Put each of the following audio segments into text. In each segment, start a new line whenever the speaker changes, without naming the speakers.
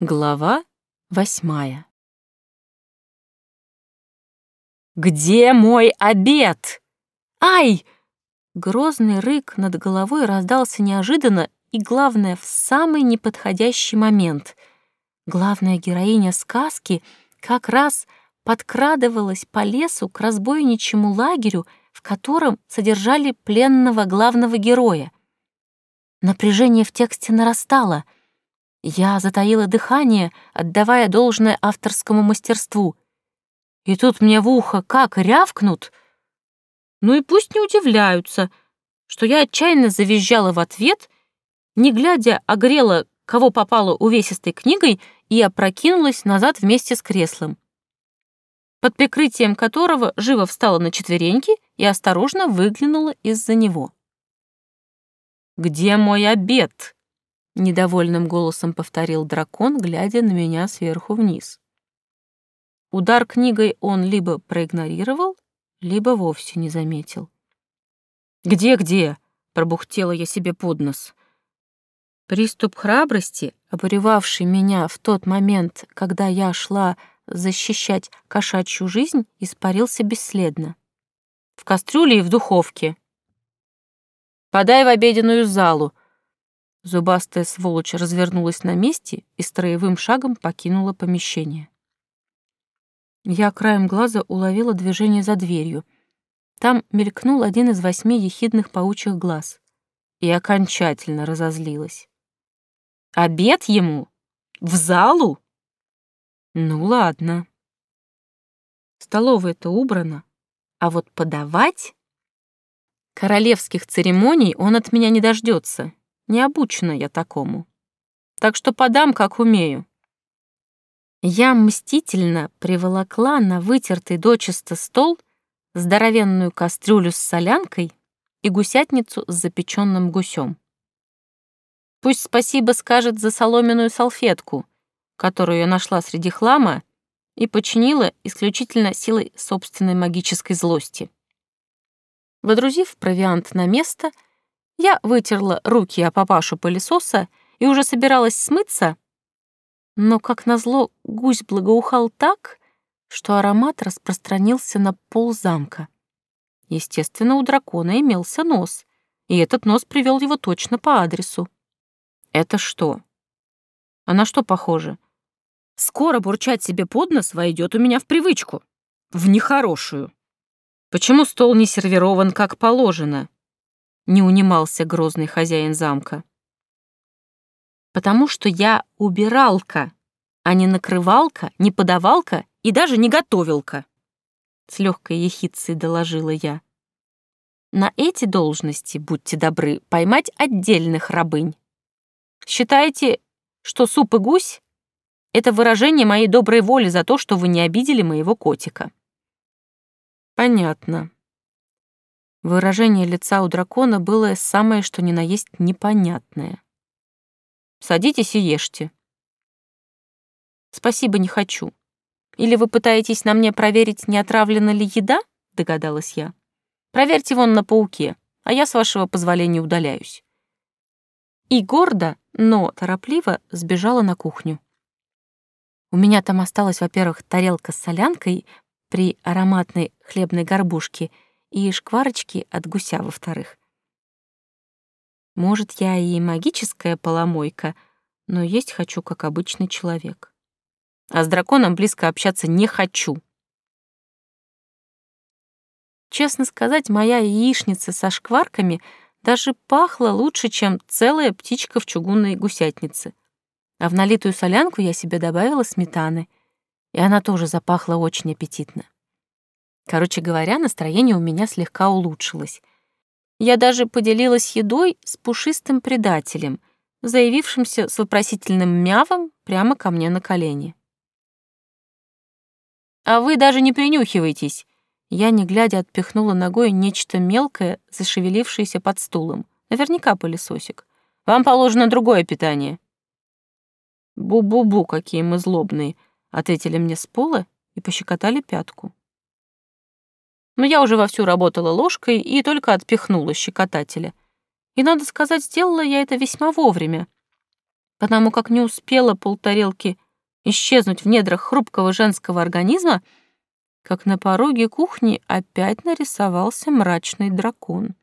Глава восьмая. «Где мой обед? Ай!» Грозный рык над головой раздался неожиданно и, главное, в самый неподходящий момент. Главная героиня сказки как раз подкрадывалась по лесу к разбойничьему лагерю, в котором содержали пленного главного героя. Напряжение в тексте нарастало — я затаила дыхание, отдавая должное авторскому мастерству. И тут мне в ухо как рявкнут. Ну и пусть не удивляются, что я отчаянно завизжала в ответ, не глядя, огрела, кого попало увесистой книгой, и опрокинулась назад вместе с креслом, под прикрытием которого живо встала на четвереньки и осторожно выглянула из-за него. «Где мой обед?» Недовольным голосом повторил дракон, глядя на меня сверху вниз. Удар книгой он либо проигнорировал, либо вовсе не заметил. «Где-где?» — пробухтела я себе под нос. Приступ храбрости, обуревавший меня в тот момент, когда я шла защищать кошачью жизнь, испарился бесследно. В кастрюле и в духовке. «Подай в обеденную залу», Зубастая сволочь развернулась на месте и строевым шагом покинула помещение. Я краем глаза уловила движение за дверью. Там мелькнул один из восьми ехидных паучьих глаз. И окончательно разозлилась. «Обед ему? В залу?» «Ну ладно». Столовая-то убрана, а вот подавать... Королевских церемоний он от меня не дождется, не обучена я такому. Так что подам, как умею. Я мстительно приволокла на вытертый дочисто стол здоровенную кастрюлю с солянкой и гусятницу с запеченным гусем. Пусть спасибо скажет за соломенную салфетку, которую я нашла среди хлама и починила исключительно силой собственной магической злости. Водрузив провиант на место — я вытерла руки о папашу пылесоса и уже собиралась смыться, но, как назло, гусь благоухал так, что аромат распространился на пол замка. Естественно, у дракона имелся нос, и этот нос привел его точно по адресу. Это что? А на что похоже? Скоро бурчать себе под нос войдет у меня в привычку. В нехорошую. Почему стол не сервирован как положено? Не унимался грозный хозяин замка. «Потому что я убиралка, а не накрывалка, не подавалка и даже не готовилка», с легкой ехицей доложила я. «На эти должности, будьте добры, поймать отдельных рабынь. Считаете, что суп и гусь — это выражение моей доброй воли за то, что вы не обидели моего котика?» «Понятно», Выражение лица у дракона было самое что ни на есть непонятное. «Садитесь и ешьте». «Спасибо, не хочу. Или вы пытаетесь на мне проверить, не отравлена ли еда?» — догадалась я. «Проверьте вон на пауке, а я, с вашего позволения, удаляюсь». И гордо, но торопливо сбежала на кухню. У меня там осталась, во-первых, тарелка с солянкой при ароматной хлебной горбушке — и шкварочки от гуся, во-вторых. Может, я и магическая поломойка, но есть хочу, как обычный человек. А с драконом близко общаться не хочу. Честно сказать, моя яичница со шкварками даже пахла лучше, чем целая птичка в чугунной гусятнице. А в налитую солянку я себе добавила сметаны, и она тоже запахла очень аппетитно. Короче говоря, настроение у меня слегка улучшилось. Я даже поделилась едой с пушистым предателем, заявившимся с вопросительным мявом прямо ко мне на колени. «А вы даже не принюхивайтесь!» Я, не глядя, отпихнула ногой нечто мелкое, зашевелившееся под стулом. Наверняка пылесосик. «Вам положено другое питание». «Бу-бу-бу, какие мы злобные!» — ответили мне с пола и пощекотали пятку но я уже вовсю работала ложкой и только отпихнула щекотателя. И, надо сказать, сделала я это весьма вовремя. потому как не успела полтарелки исчезнуть в недрах хрупкого женского организма, как на пороге кухни опять нарисовался мрачный дракон.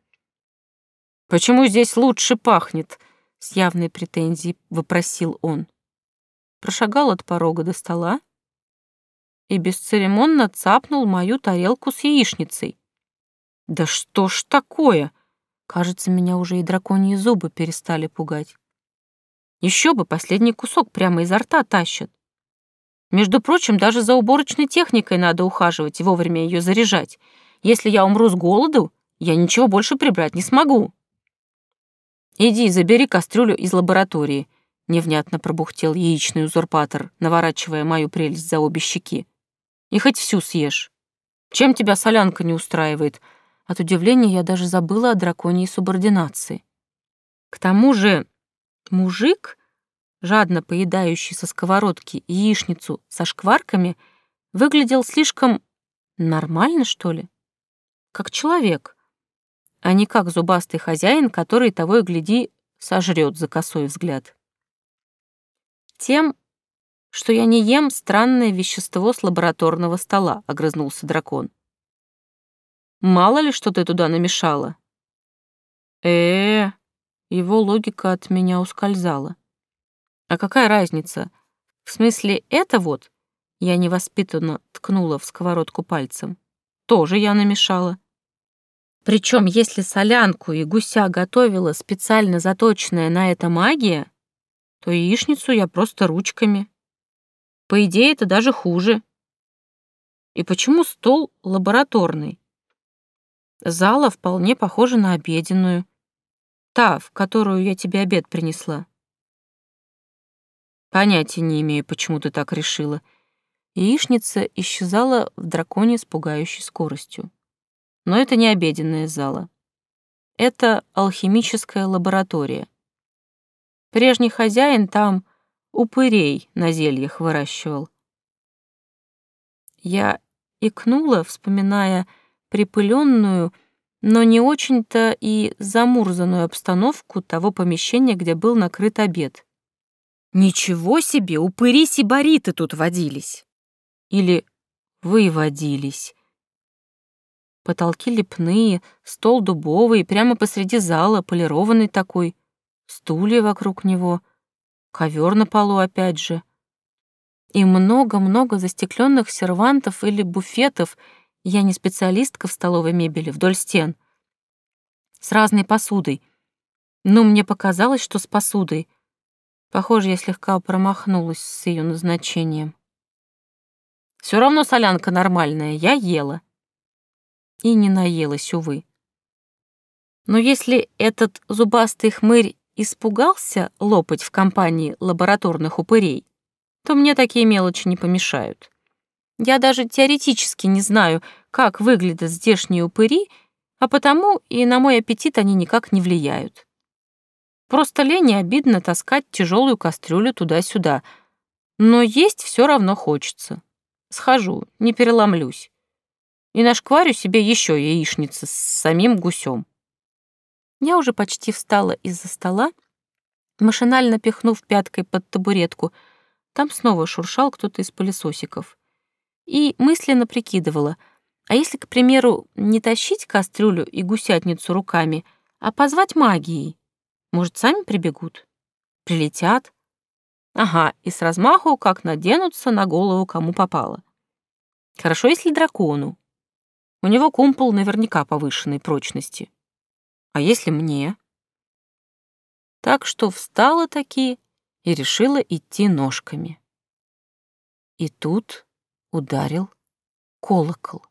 «Почему здесь лучше пахнет?» — с явной претензией вопросил он. Прошагал от порога до стола и бесцеремонно цапнул мою тарелку с яичницей. «Да что ж такое?» Кажется, меня уже и драконьи зубы перестали пугать. Еще бы, последний кусок прямо изо рта тащат. Между прочим, даже за уборочной техникой надо ухаживать и вовремя ее заряжать. Если я умру с голоду, я ничего больше прибрать не смогу. «Иди, забери кастрюлю из лаборатории», — невнятно пробухтел яичный узурпатор, наворачивая мою прелесть за обе щеки. «И хоть всю съешь. Чем тебя солянка не устраивает?» От удивления я даже забыла о драконьей субординации. К тому же мужик жадно поедающий со сковородки яичницу со шкварками, выглядел слишком нормально, что ли? Как человек, а не как зубастый хозяин, который того и гляди сожрет за косой взгляд. Тем, что я не ем странное вещество с лабораторного стола, огрызнулся дракон. Мало ли, что ты туда намешала. Э, -э его логика от меня ускользала. А какая разница? В смысле, это вот, я невоспитанно ткнула в сковородку пальцем, тоже я намешала. Причем, если солянку и гуся готовила специально заточенная на это магия, то яичницу я просто ручками. По идее, это даже хуже. И почему стол лабораторный? Зала вполне похожа на обеденную. Та, в которую я тебе обед принесла. Понятия не имею, почему ты так решила. Яичница исчезала в драконе с пугающей скоростью. Но это не обеденная зала. Это алхимическая лаборатория. Прежний хозяин там упырей на зельях выращивал. Я икнула, вспоминая припыленную, но не очень-то и замурзанную обстановку того помещения, где был накрыт обед. Ничего себе, упыри-сибариты тут водились. Или выводились. Потолки лепные, стол дубовый, прямо посреди зала, полированный такой, стулья вокруг него, ковер на полу опять же. И много-много застекленных сервантов или буфетов, я не специалистка в столовой мебели, вдоль стен. С разной посудой. Но мне показалось, что с посудой — Похоже, я слегка промахнулась с ее назначением. Все равно солянка нормальная, я ела. И не наелась, увы. Но если этот зубастый хмырь испугался лопать в компании лабораторных упырей, то мне такие мелочи не помешают. Я даже теоретически не знаю, как выглядят здешние упыри, а потому и на мой аппетит они никак не влияют. Просто лень и обидно таскать тяжелую кастрюлю туда-сюда. Но есть все равно хочется. Схожу, не переломлюсь. И нашкварю себе еще яичницы с самим гусем. Я уже почти встала из-за стола, машинально пихнув пяткой под табуретку. Там снова шуршал кто-то из пылесосиков. И мысленно прикидывала, а если, к примеру, не тащить кастрюлю и гусятницу руками, а позвать магией? Может, сами прибегут? Прилетят? Ага, и с размаху как наденутся на голову кому попало. Хорошо, если дракону. У него кумпол наверняка повышенной прочности. А если мне? Так что встала таки и решила идти ножками. И тут ударил колокол.